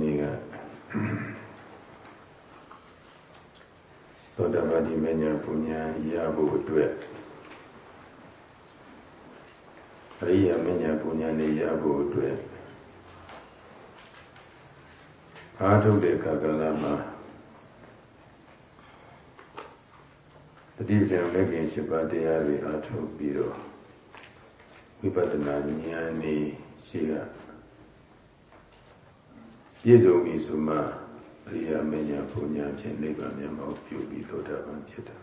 နေ့ကသောတပတိမညာပူညာရဖို့အတွက်အရိယာမညာပူညာနေရဖို့အတွက်အားထုတ်တဲ့အခါကလည်းမှာတတိပ္ပံလက်ကင်ရှိပါတရားတွေအားထုတ်ပြီးတော့ဝိပဿနာဉာဏ်นี่ရှိက ပြည့်စုံပြီဆိုမှအရိယာမညာပူညာဖြင့်နိဗ္ဗာန်မျက်မှောက်ပြုပြီးသောတာပန်ဖြစ်တာ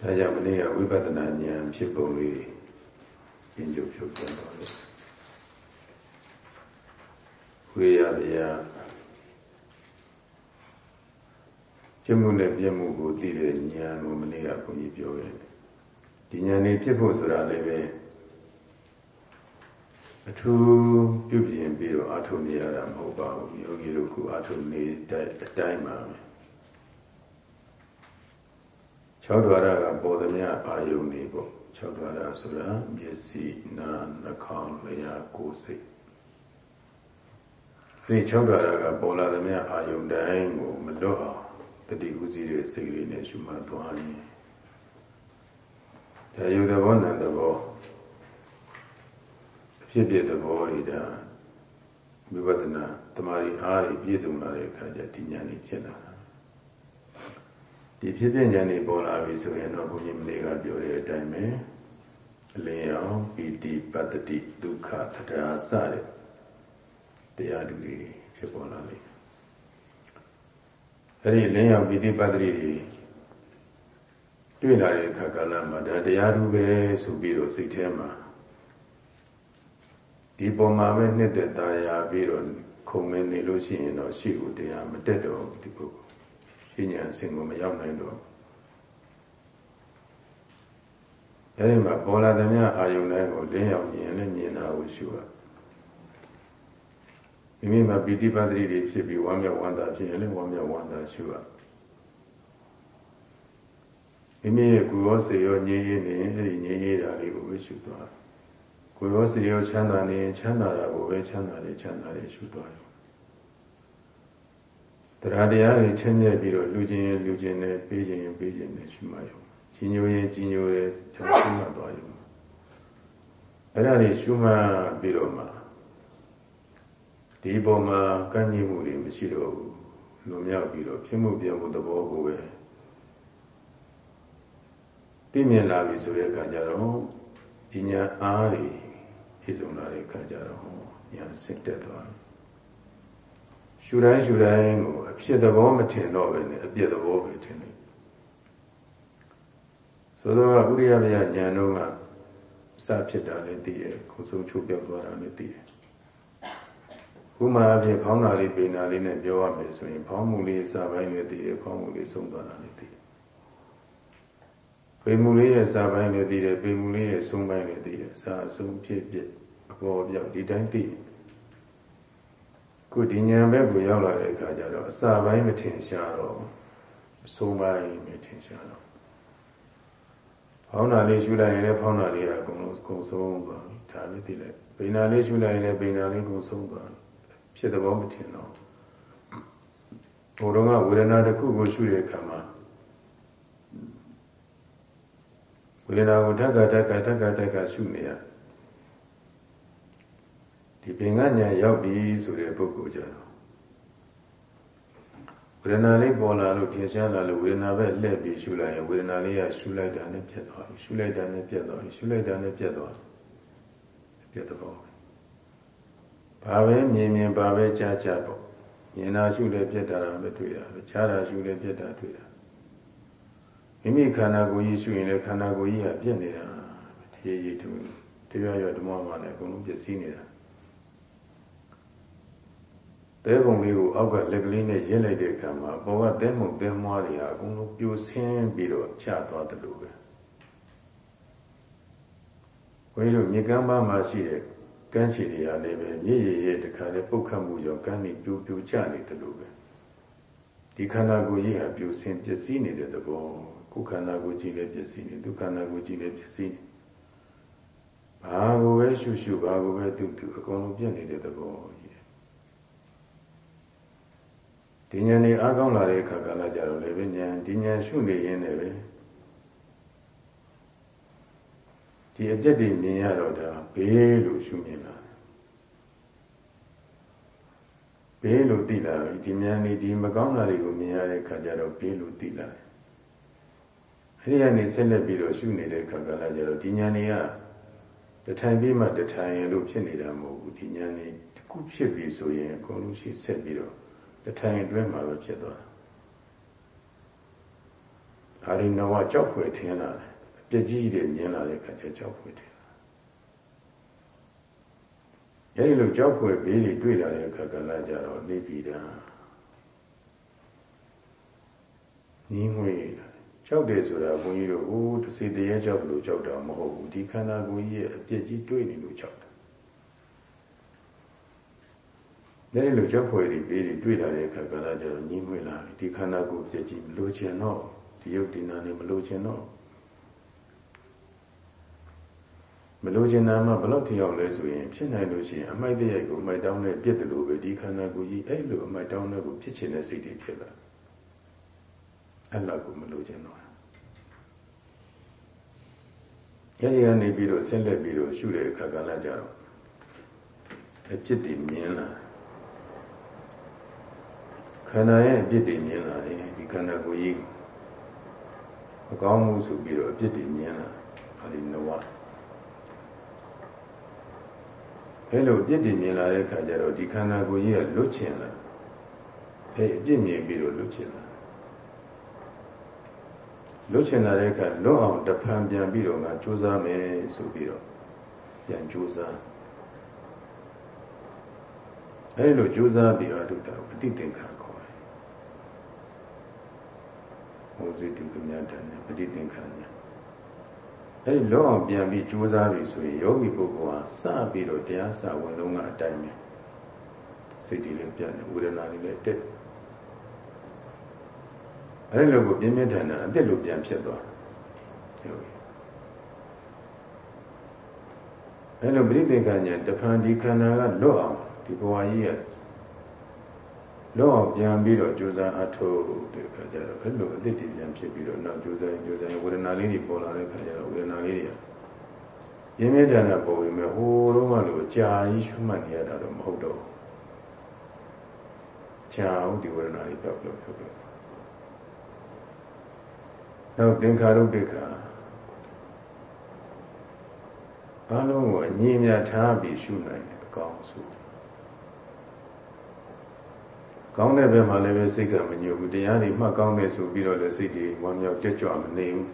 ဒါကြောင့်မနေ့ကဝိပဿနာဉာဏ်ဖြစ်ပုံလေးရှင်းချုပ်ဖြုတ်ပြန်ပါလို့ဝိရဗျာကျမှုနဲ့ပြမှုကိုသိတဲ့ဉာဏ်ကိုမနေ့ကဘုန်းကြီးပြောခဲ့တယ်ဒီဉာဏ်လေးဖြစ်ဖို့ဆိုတာလည်းပဲ အထူးပြုပြင်ပြီးတော့အထုံနေရတာမဟုတ်ပါဘူးယောဂီတို့ကအထုံနေတဲ့အတိုင်းပါပဲ၆ဒွါရကပေါ်သမျှအာယုန်နေပေါ့၆ဒွါရဆိုတာမျက်စိနားနှာခေါင်းလျှာကိုယ်စိတ်ဒီ၆ဒွါရကပေါ်လာသမျှအာယုန်တိုင်းကိုမလွတ်အောင်တတိဥစည်းရဲ့စိတ်လေးနဲ့ရှုမှတ်သွားရင်ဒါယုသဘောနံသဘော ဖြစ်ဖြစ်သဘောတွေဒါဝိပဿနာတမာရီအားတွေပြည့်စုံလာတဲ့အခါကျဒီဉာဏ်ကြီးဖြစ်လာတာဒီဖြစ်ဖြစ်ဉာဏ်တွေပေါ်လာပြီဆိုရင်တော့ဘုရားမလေးကပြောတဲ့အတိုင်းပဲအလင်းအောင်ပီတိပတ္တိဒုက္ခသတ္တရာစတဲ့တရားတွေဖြစ်ပေါ်လာလိမ့်မယ်အဲဒီလင်းအောင်ပီတိပတ္တိတွေတွေ့လာတဲ့အခါကလည်းမှဒါတရားဓုပဲဆိုပြီးတော့စိတ်ထဲမှာ ဒီပုံမှာပဲနှစ်သက်သားရပြီးတော့ခုံမနေလို့ရှိရင်တော့ရှိကိုတရားမတက်တော့ဒီပုဂ္ဂိုလ်ရှင်းညာအစဉ်ကိုမရောက်နိုင်တော့အဲဒီမှာပေါ်လာသမျှအာယုန်တိုင်းကိုလင်းရောက်မြင်လည်းမြင်တာကိုရှုရမိမိမှာပီတိပတ္တိတွေဖြစ်ပြီးဝမ်းမြောက်ဝမ်းသာဖြစ်ရင်လည်းဝမ်းမြောက်ဝမ်းသာရှုရမိမိရဲ့ကိုယ်ရောစေရောငြိမ်းရင်းနေအဲ့ဒီငြိမ်းရတာလေးကိုပဲရှုသွား ကိုယ်ရောစေရောချမ်းသာနေချမ်းသာတာကိုပဲချမ်းသာတယ်ချမ်းသာတယ်ရှုသွားတယ်တရားတရားတွေချင်းမြဲပြီးတော့လူချင်းလူချင်းနဲ့ပေးခြင်းပေးခြင်းနဲ့ရှုမှရုံကြီးညိုရင်ကြီးညိုတယ်ချမ်းရှုမှသွားရုံအဲ့ဒါတွေရှုမှပြီးတော့မှဒီပုံမှာကန့်ညှိမှုတွေမရှိတော့ဘူးလွန်မြောက်ပြီးတော့ဖြစ်မှုပြမှုသဘောကိုပဲသိမြင်လာပြီဆိုတဲ့အခါကျတော့ဒီညာအားတွေ ပြည့်စုံလာတဲ့အခါကျတော့ညာစစ်တက်သွားတယ်ရှူတိုင်းရှူတိုင်းကိုအဖြစ်သဘောမထင်တော့ပဲနဲ့အပြည့်သဘောပဲထင်တယ်ဆိုတော့ဥရိယဗျာညာတော့ကစဖြစ်တာလည်းသိတယ်ခုဆုံးချုပ်ပြောက်သွားတာလည်းသိတယ်ခုမှအဖြစ်ဖောင်းတာလေးပိန်တာလေးနဲ့ပြောရမယ်ဆိုရင်ဖောင်းမှုလေးစပိုင်းလည်းသိတယ်ဖောင်းမှုလေးဆုံးသွားတာလည်းသိတယ် ပေမှုလေးရဲ့စာပိုင်းလည်းသိတယ်ပေမှုလေးရဲ့ဆုံးပိုင်းလည်းသိတယ်စာအဆုံးဖြစ်ဖြစ်အပေါ်ပြောက်ဒီတိုင်းသိတယ်ခုဒီဉာဏ်ဘက်ကိုရောက်လာတဲ့အခါကျတော့အစာပိုင်းမထင်ရှားတော့အဆုံးပိုင်းမထင်ရှားတော့ဖောင်းတာလေးရှုလိုက်ရင်လည်းဖောင်းတာလေးကအကုန်လုံးကုန်ဆုံးသွားပြီဒါပဲသိလိုက်ပိန်တာလေးရှုလိုက်ရင်လည်းပိန်တာလေးကုန်ဆုံးသွားဖြစ်တဲ့ဘောမထင်တော့ဘုရောကဝေဒနာတစ်ခုကိုရှုတဲ့အခါမှာ ဝေဒနာကိုဓက္ကဓက္ကဓက္ကဓက္ကရှုနေရဒီပင်ကညာရောက်ပြီဆိုတဲ့ပုဂ္ဂိုလ်ကြတော့ဝေဒနာလေးပေါ်လာလို့ထင်ရှားလာလို့ဝေဒနာပဲလှည့်ပြီးရှုလိုက်ရင်ဝေဒနာလေးကရှုလိုက်တာနဲ့ပြတ်သွားပြီရှုလိုက်တာနဲ့ပြတ်သွားပြီရှုလိုက်တာနဲ့ပြတ်သွားပြတ်တော့ဘာပဲမြင်မြင်ဘာပဲကြားကြားပေါ့မြင်တာရှုလည်းပြတ်တာပဲတွေ့တာပဲကြားတာရှုလည်းပြတ်တာတွေ့တာ မိမိခန္ဓာကိုယ်ကြီးရှုရင်လည်းခန္ဓာကိုယ်ကြီးကပြတ်နေတာတရေကြီးတူတရားရဓမ္မမှာလည်းအကုန်လုံးပြည့်စည်နေတာသဲပုံလေးကိုအောက်ကလက်ကလေးနဲ့ရင်းလိုက်တဲ့အခါမှာပေါ်ကသဲမှုသဲမွားတွေဟာအကုန်လုံးပြိုဆင်းပြီးတော့ချသွားတယ်လို့ပဲဘုန်းကြီးတို့မြေကမ်းပါးမှာရှိတဲ့ကမ်းခြေတွေဟာလည်းပဲမြေရည်ရဲ့တခါလေပုတ်ခတ်မှုကြောင့်ကမ်းတွေပြိုပြိုကျနေတယ်လို့ပဲဒီခန္ဓာကိုယ်ကြီးဟာပြိုဆင်းပျက်စီးနေတဲ့သဘော ကိုယ်ခန္ဓာကိုယ်ကြီးလည်းပျက်စီးနေဒုက္ခန္ဓာကိုယ်ကြီးလည်းပျက်စီးနေဘာကိုပဲရှုရှုဘာကိုပဲသူသူအကုန်လုံးပြည့်နေတဲ့သဘောကြီးဒီဉာဏ်นี่အားကောင်းလာတဲ့အခါကလည်းကြတော့လေပဲဉာဏ်ဒီဉာဏ်ရှုနေရင်းနဲ့ပဲဒီအပြစ်တွေမြင်ရတော့ဒါဘေးလို့ရှုမြင်လာဘေးလို့သိလာပြီဒီဉာဏ်นี่ဒီမကောင်းတာတွေကိုမြင်ရတဲ့အခါကျတော့ဘေးလို့သိလာတယ် အဲဒီကနေဆက်လက်ပြီးတော့ရှုနေတဲ့အခါကလည်းကြတော့ဒီဉာဏ်นี่ကတထိုင်ပြီးမှတထိုင်လို့ဖြစ်နေတာမဟုတ်ဘူးဒီဉာဏ်นี่တစ်ခုဖြစ်ပြီဆိုရင်အကုန်လုံးရှိဆက်ပြီးတော့တထိုင်အတွင်းမှာပဲဖြစ်သွားတာဟာဒီနဝကြောက်ဖွယ်ထင်လာတယ်အပြစ်ကြီးတွေမြင်လာတဲ့အခါကျကြောက်ဖွယ်ထင်လာအဲဒီလိုကြောက်ဖွယ်ဘေးတွေတွေ့လာတဲ့အခါကလည်းကြတော့နေပြည်တော်ညီငွေ ကြောက်တယ်ဆိုတာဘုန်းကြီးတို့ဟိုတစေတရေကြောက်လို့ကြောက်တာမဟုတ်ဘူးဒီခန္ဓာကိုယ်ကြီးရဲ့အပြစ်ကြီးတွေ့နေလို့ကြောက်တဲ့လိုကြောက်ဖွယ်တွေပေးတွေတွေ့လာတဲ့အခါကလည်းကျတော့ညှိမွေးလာဒီခန္ဓာကိုယ်ပြည့်ကြည့်မလို့ချင်တော့ဒီယုတ်ဒီနာနေမလို့ချင်တော့မလို့ချင်တာမှဘလို့ထီအောင်လဲဆိုရင်ဖြစ်နိုင်လို့ရှိရင်အမိုက်တရိုက်ကိုအမိုက်တောင်းနဲ့ပြစ်တယ်လို့ပဲဒီခန္ဓာကိုယ်ကြီးအဲ့လိုအမိုက်တောင်းတဲ့ကိုဖြစ်ချင်တဲ့စိတ်တွေဖြစ်လာအဲ့လောက်ကိုမလို့ချင်တော့ အဲဒီကနေပြီးတော့ဆက်လက်ပြီးတော့ရှုတဲ့အခါကလည်းကြတော့အဖြစ်တည်မြင်လာခန္ဓာရဲ့အပြစ်တွေမြင်လာတယ်ဒီခန္ဓာကိုယ်ကြီးမကောင်းမှုဆိုပြီးတော့အပြစ်တွေမြင်လာအဲဒီနဝအဲလိုအပြစ်တွေမြင်လာတဲ့အခါကျတော့ဒီခန္ဓာကိုယ်ကြီးကလွတ်ချင်လာအဲအပြစ်မြင်ပြီးတော့လွတ်ချင်လာ လွတ်ချင်လာတဲ့အခါလွတ်အောင်တဖန်ပြန်ပြီးတော့ငါကြိုးစားမယ်ဆိုပြီးတော့ပြန်ကြိုးစားအဲဒီလိုကြိုးစားပြီးတော့တုတ္တပฏิသင်္ခါမောဇိတုကမြတ်တန်ပฏิသင်္ခါညာအဲဒီလောအောင်ပြန်ပြီးကြိုးစားပြီဆိုရင်ယောဂီပုဂ္ဂိုလ်ဟာစပြီးတော့တရားစဝင်လုံးကအတိုင်းပဲစိတ်တည်လည်းပြတ်တယ်ဝေဒနာတွေလည်းတက် အဲဒီလိုကိုပြင်းပြထန်တာအသက်လိုပြန်ဖြစ်သွားတယ်အဲလိုပရိသေကညာတဖန်ဒီခန္ဓာကလွတ်အောင်ဒီဘဝကြီးရဲ့လောအောင်ပြန်ပြီးတော့ကြိုးစားအထုတ်တဲ့ခါကျတော့အဲ့လိုအသစ်တည်ပြန်ဖြစ်ပြီးတော့နောက်ကြိုးစားကြိုးစားဝေဒနာလေးတွေပေါ်လာတဲ့ခါကျတော့ဝေဒနာလေးတွေရင်းမြစ်တယ်နဲ့ပေါ်ပြီးမဲ့ဟိုတော့ကလို့ကြာကြီးရှုမှတ်နေရတာတော့မဟုတ်တော့ကြာဦးဒီဝေဒနာလေးပြောက်ပြောက်ပြောက်ပြောက် နောက်သင်္ခါရုပ္ပခာအလုံးကိုအငြင်းများထားပြီးရှုနိုင်တယ်အကောင်းဆုံးကောင်းတဲ့ဘက်မှာလည်းပဲစိတ်ကမညှို့ဘူးတရားတွေမှတ်ကောင်းတယ်ဆိုပြီးတော့လည်းစိတ်တွေဝမ်းမြောက်တက်ကြွမနေဘူး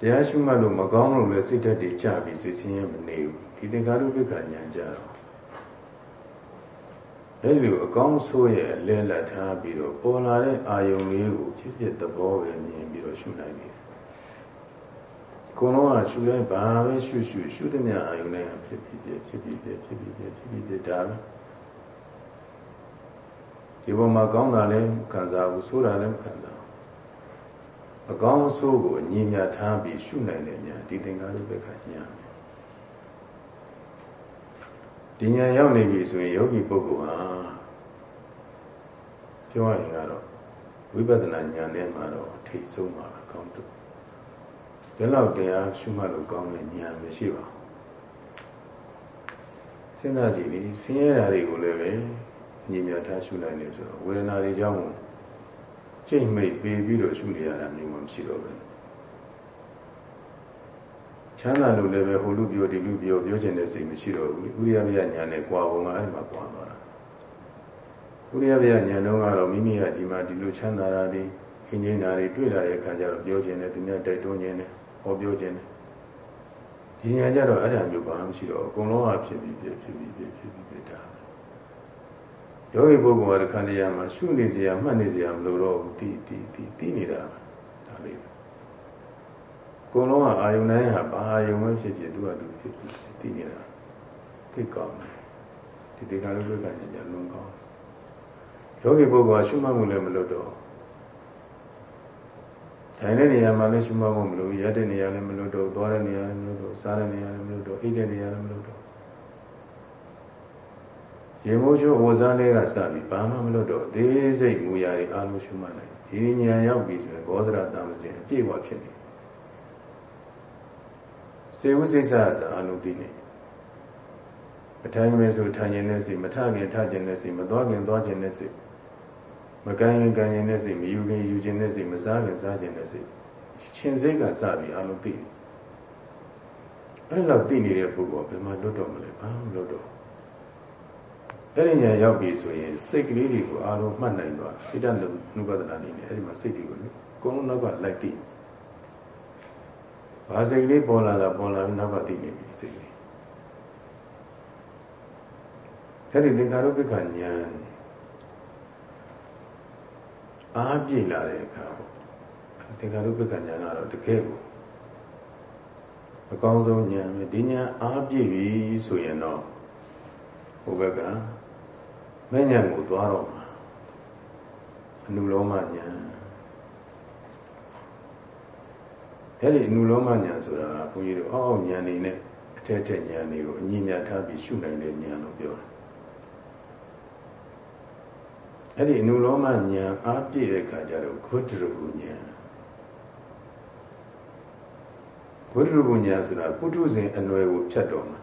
တရားရှုမှတ်လို့မကောင်းလို့လည်းစိတ်ဓာတ်တွေကျပြီးစိတ်ဆင်းရဲမနေဘူးဒီသင်္ခါရုပ္ပခဉာဏ်ကြတော့ အဲ့လိုအကောင်းဆိုးရဲ့အလဲလက်ထားပြီးတော့ပေါ်လာတဲ့အာယုံလေးကိုဖြစ်ဖြစ်သဘောပဲမြင်ပြီးတော့ရှုနိုင်တယ်ကိုယ်လုံးကရှုလိုက်ဘာပဲရှုရှုရှုတဲ့မြအာယုံနဲ့ဖြစ်ဖြစ်ဖြစ်ဖြစ်ဖြစ်ဖြစ်ဖြစ်ဖြစ်ဖြစ်ဖြစ်ဒါပဲဒီဘုံမှာကောင်းတာလည်းခံစားဘူးဆိုးတာလည်းမခံစားဘူးအကောင်းဆိုးကိုအညီမြထားပြီးရှုနိုင်တဲ့ညာဒီသင်္ကာရုပ္ပခညာ ဒီညာရောက်နေပြီဆိုရင်ယောဂီပုဂ္ဂိုလ်ဟာပြောရရင်ကတော့ဝိပဿနာဉာဏ်နဲ့မှတော့ထိတ်ဆုံးပါကောင်းတယ်ဒီလောက်တရားရှုမှတ်လို့ကောင်းတဲ့ဉာဏ်မရှိပါဘူးစဉ်းစားကြည့်လေဆင်းရဲတာတွေကိုလည်းပဲညီမြထားရှုနိုင်တယ်ဆိုတော့ဝေဒနာတွေကြောင့်ကျိတ်မိတ်ပေးပြီးတော့ရှုနေရတာမျိုးမှမရှိတော့ဘူး ချမ်းသာလို့လည်းပဲဟိုလူပြောဒီလူပြောပြောချင်တဲ့စိတ်မရှိတော့ဘူးဥရိယမယညာနဲ့ကြွားပုံကအဲ့ဒီမှာကြွားသွားတာဥရိယမယညာတော့ကတော့မိမိကဒီမှာဒီလိုချမ်းသာတာဒီခင်းချင်းတာတွေတွေ့လာတဲ့အခါကျတော့ပြောချင်တယ်သူများတိုက်တွန်းခြင်းတယ်ဟောပြောခြင်းတယ်ဒီညာကြတော့အဲ့ဒါမျိုးဘာမှမရှိတော့အကုန်လုံးကဖြစ်ပြီးဖြစ်ဖြစ်ပြီးဖြစ်ဖြစ်ပြီးဖြစ်တာယောဂီပုဂ္ဂိုလ်ကခန္ဓာရမှာရှုနေစရာမှတ်နေစရာမလိုတော့ဘူးတီးတီးတီးတီးနေတာဒါလေး ကိုယ်လုံးကအာယုန်တိုင်းဟာဘာအာယုန်ပဲဖြစ်ဖြစ်သူကသူဖြစ်ဖြစ်တီးနေတာသိကောင်းတယ်ဒီတေခါရုပ်ကဉာဏ်ကြလုံးကောင်းယောဂီပုဂ္ဂိုလ်ကရှုမှတ်မှုလည်းမလုပ်တော့ထိုင်တဲ့နေရာမှာလည်းရှုမှတ်ဖို့မလိုရတဲ့နေရာလည်းမလုပ်တော့သွားတဲ့နေရာလည်းမလုပ်တော့စားတဲ့နေရာလည်းမလုပ်တော့အိတ်တဲ့နေရာလည်းမလုပ်တော့ရရေမိုးချိုးဝဇာလေးကစပြီးဘာမှမလုပ်တော့သေးစိတ်မူရာတွေအားလုံးရှုမှတ်နိုင်ဒီဉာဏ်ရောက်ပြီဆိုရင်ဘောဇရတမစဉ်အပြည့်အဝဖြစ်နေ စေဝစိတ်ဆာစအာလုံးပြီးနေမထိုင်မယ်ဆိုထိုင်ခြင်းနဲ့စိတ်မထခင်ထခြင်းနဲ့စိတ်မသွားခင်သွားခြင်းနဲ့စိတ်မကံရင်ကံရင်နဲ့စိတ်မယူခင်ယူခြင်းနဲ့စိတ်မစားခင်စားခြင်းနဲ့စိတ်ရှင်စိတ်ကစပြီးအာလုံးပြီးအဲ့လောက်သိနေတဲ့ပုဂ္ဂိုလ်ဘယ်မှာလွတ်တော့မလဲဘာမှမလွတ်တော့အဲ့ဒီညာရောက်ပြီဆိုရင်စိတ်ကလေးတွေကိုအားလုံးမှတ်နိုင်သွားစိတ္တနုပဒနာနေနေအဲ့ဒီမှာစိတ်တွေကိုလေကုန်းနောက်ကလိုက်သိ ဘာစိတ်ကလေးပေါ်လာတာပေါ်လာနောက်ကသိနေပြီစိတ်ကလေးအဲ့ဒီသင်္ခါရုပ္ပကဉာဏ်အားပြည့်လာတဲ့အခါသင်္ခါရုပ္ပကဉာဏ်ကတော့တကယ်ကိုအကောင်းဆုံးဉာဏ်ပဲဒီဉာဏ်အားပြည့်ပြီဆိုရင်တော့ဟိုဘက်ကမဲ့ဉာဏ်ကိုသွားတော့မှာအနုလောမဉာဏ် အဲ့ဒီအနုလောမဉာဏ်ဆိုတာဘုန်းကြီးတို့အောက်အောက်ဉာဏ်နေနဲ့အထက်ထက်ဉာဏ်တွေကိုအညီမြတ်ထားပြီးရှုနိုင်တဲ့ဉာဏ်လို့ပြောတယ်အဲ့ဒီအနုလောမဉာဏ်အားပြည့်တဲ့အခါကျတော့ဂုတ္တရဟုဉာဏ်ဘုဒ္ဓဘုညာဆိုတာပုထုဇဉ်အနွယ်ကိုဖြတ်တော်မှာ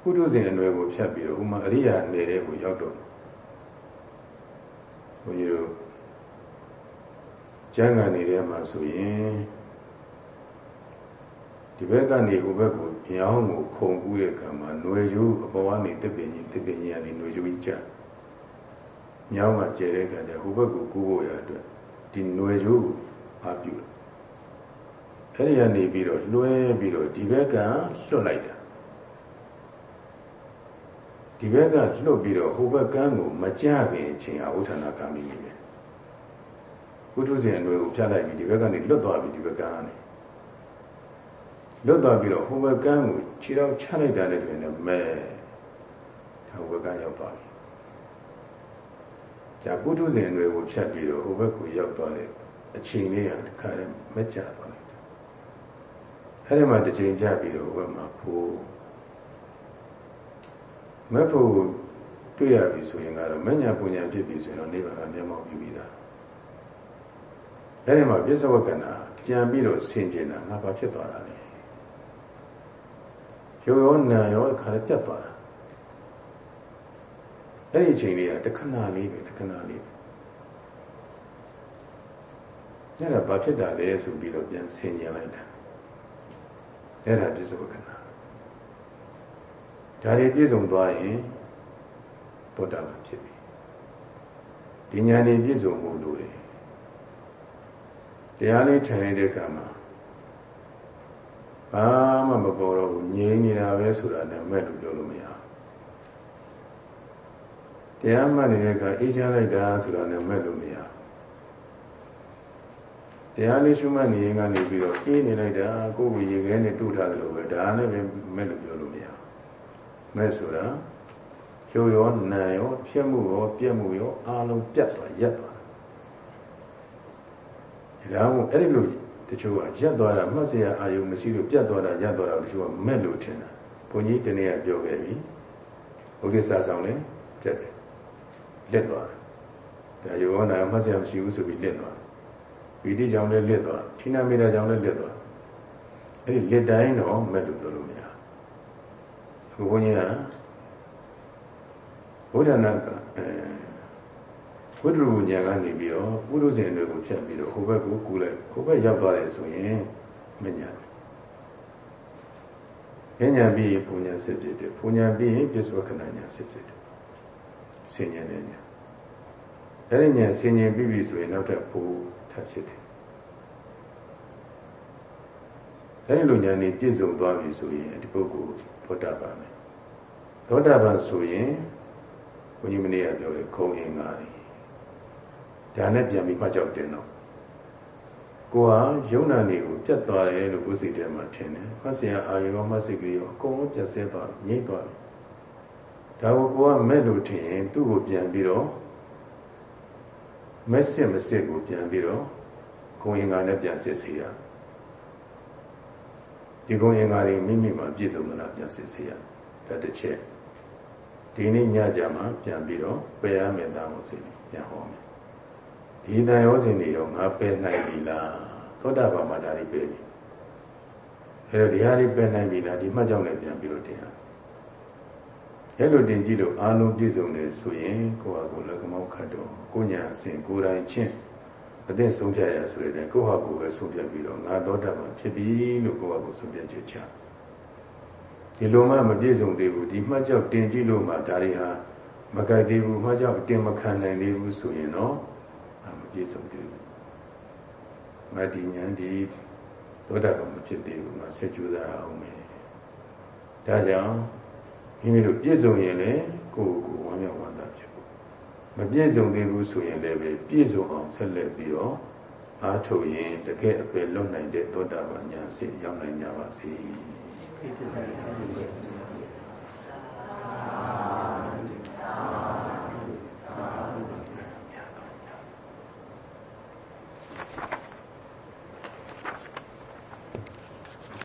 ပုထုဇဉ်အနွယ်ကိုဖြတ်ပြီးတော့ဥမာအရိယာနယ်ကိုရောက်တော့ဘုန်းကြီးတို့ ကျမ်းဂန်နေတဲ့မှာဆိုရင်ဒီဘက်ကနေဟိုဘက်ကိုပြောင်းကိုခုံကူးတဲ့ကံမှာຫນွေယူအပေါ်ကနေတစ်ပင်ကြီးတစ်ပင်ကြီးကနေຫນွေယူကြီးကျညောင်းကကျဲတဲ့ကံကျဟိုဘက်ကိုကူးဖို့ရအတွက်ဒီຫນွေယူအားပြုတယ်အဲ့ဒီကနေပြီးတော့လွှဲပြီးတော့ဒီဘက်ကလွတ်လိုက်တာဒီဘက်ကလွတ်ပြီးတော့ဟိုဘက်ကန်းကိုမကြခင်အချိန်အဝဋ္ဌာဏကံမိနေတယ် ပုထုဇဉ်အတွေကိုဖြတ်လိုက်ပြီးဒီဘက်ကနေလွတ်သွားပြီးဒီဘက်ကန်းကနေလွတ်သွားပြီးတော့ဟိုဘက်ကန်းကိုခြေတော့ချလိုက်တာနဲ့တွင်လည်းမဲဒါဟိုဘက်ကန်းရောက်သွားပြီじゃပုထုဇဉ်အတွေကိုဖြတ်ပြီးတော့ဟိုဘက်ကိုရောက်သွားတယ်အချိန်လေးကတခါတည်းမကြသွားတယ်အဲ့ဒီမှာတစ်ချိန်ကြပြီးတော့ဘယ်မှာဖို့မဖို့တွေ့ရပြီဆိုရင်ကတော့မညာပူညာဖြစ်ပြီဆိုရင်တော့နိဗ္ဗာန်ကမျက်မှောက်ပြုပြီးသား အဲ့ဒီမှာပြစ္ဆဝကနာပြန်ပြီးတော့ဆင်ကျင်တာငါဘာဖြစ်သွားတာလဲရောရောနာရောခါလည်းပြတ်သွားတာအဲ့ဒီအချိန်လေးကတခဏလေးပဲတခဏလေးပဲအဲ့ဒါဘာဖြစ်တာလဲဆိုပြီးတော့ပြန်ဆင်ကျင်လိုက်တာအဲ့ဒါပြစ္ဆုတ်ခဏဒါတွေပြည့်စုံသွားရင်သောတာပန်ဖြစ်ပြီဒီညာနေပြည့်စုံမှုလို့တယ် တရားလေးထိုင်နေတဲ့အခါမှာဘာမှမပေါ်တော့ဘူးငြိမ်းနေတာပဲဆိုတာနဲ့မဲ့လို့ပြောလို့မရဘူးတရားမှတ်နေတဲ့အခါအေးချမ်းလိုက်တာဆိုတာနဲ့မဲ့လို့မရဘူးတရားလေးရှုမှတ်နေရင်ကနေပြီးတော့အေးနေလိုက်တာကိုယ်ကိုရေခဲနဲ့တူထားတယ်လို့ပဲဒါနဲ့ပဲမဲ့လို့ပြောလို့မရမဲ့ဆိုတာရောရောနာရောဖြစ်မှုရောပြက်မှုရောအားလုံးပြတ်သွားရက်သွား ဒါမှမဟုတ်အဲ့ဒီလိုတချို့ကရက်သွားတာမှတ်စရာအာယုံမရှိလို့ပြတ်သွားတာရက်သွားတာတချို့ကမဲ့လို့ထင်တာဘုန်းကြီးတနေ့ကပြောခဲ့ပြီဘုကိစ္စဆောင်လဲပြတ်တယ်လက်သွားတယ်ဒါယောနာမှတ်စရာမရှိဘူးဆိုပြီးလက်သွားဝီတိကြောင့်လည်းလစ်သွားဌိနမေတ္တာကြောင့်လည်းလစ်သွားအဲ့ဒီလစ်တိုင်းတော့မဲ့လို့ပြောလို့မရဘူးဘုန်းကြီးကဘုဒ္ဓနာကအဲ ဝိတ္တရဉာဏ်ကနေပြီးတော့ပုရုဇဉ်တွေကိုဖြတ်ပြီးတော့ဟိုဘက်ကိုကူလိုက်ဟိုဘက်ရောက်သွားတယ်ဆိုရင်မညာမညာပြီးပူညာစစ်ဖြစ်တယ်ပူညာပြီးရင်ပစ္စဝကနာညာစစ်ဖြစ်တယ်ဆင်ញံတဲ့ညာအဲ့ဒီညာဆင်ញံပြီးပြီဆိုရင်နောက်ထပ်ပူထပ်ဖြစ်တယ်အဲဒီလိုညာနေပြည့်စုံသွားပြီဆိုရင်ဒီပုဂ္ဂိုလ်သောတာပန်ပဲသောတာပန်ဆိုရင်ဘုန်းကြီးမနေ့ကပြောတယ်ခုံအင်္ဂါတွေ ဒါနဲ့ပြန်ပြီးမှကြောက်တယ်တော့ကိုဟာယုံနာနေကိုပြတ်သွားတယ်လို့ကိုယ်စိတ်ထဲမှာထင်တယ်။မှတ်စရာအာရုံမှတ်စိတ်ကလေးရောအကုန်လုံးပြတ်ဆဲသွားတယ်ငြိမ့်သွားတယ်။ဒါကိုကိုကမဲ့လို့ထင်ရင်သူ့ကိုပြန်ပြီးတော့မက်စစ်မစစ်ကိုပြန်ပြီးတော့ဂုံရင်္ဂါနဲ့ပြန်စစ်စေရဒီဂုံရင်္ဂါတွေမိမိမှာပြည့်စုံမလားပြန်စစ်စေရဒါဒါတစ်ချက်ဒီနေ့ညကြမှာပြန်ပြီးတော့ပယ်ရမယ်တာမို့စီပြန်ဟောမယ် ဒီတန်ရောစဉ်တွေတော့ငါပယ်နိုင်ပြီလားသောတာပန်မှာဒါတွေပယ်ပြီအဲတော့ဒီဟာတွေပယ်နိုင်ပြီလားဒီမှတ်ကြောင့်လည်းပြန်ပြီးတော့တင်ရအဲလိုတင်ကြည့်လို့အာလုံးပြည့်စုံတယ်ဆိုရင်ကိုယ့်ဟာကိုယ်လက်ကမောက်ခတ်တော့ကိုညာအစဉ်ကိုယ်တိုင်ချင်းအသက်ဆုံးဖြတ်ရဆိုရင်ကိုယ့်ဟာကိုယ်ပဲဆုံးဖြတ်ပြီးတော့ငါသောတာပန်ဖြစ်ပြီလို့ကိုယ့်ဟာကိုယ်ဆုံးဖြတ်ချက်ချဒီလိုမှမပြည့်စုံသေးဘူးဒီမှတ်ကြောက်တင်ကြည့်လို့မှဒါတွေဟာမကြိုက်သေးဘူးမှတ်ကြောက်တင်မခံနိုင်သေးဘူးဆိုရင်တော့မ ပြည့်စုံသေးဘူးမဒီညာဒီသောတာပန်မဖြစ်သေးဘူးငါဆက်ကြိုးစားအောင်မယ်ဒါကြောင့်မိမိတို့ပြည့်စုံရင်လည်းကိုယ်ကိုယ်ဝမ်းမြောက်ဝမ်းသာဖြစ်ဖို့မပြည့်စုံသေးဘူးဆိုရင်လည်းပဲပြည့်စုံအောင်ဆက်လက်ပြီးတော့အားထုတ်ရင်တကယ်အပယ်လွတ်နိုင်တဲ့သောတာပန်ညာစိတ်ရောက်နိုင်ကြပါစေ။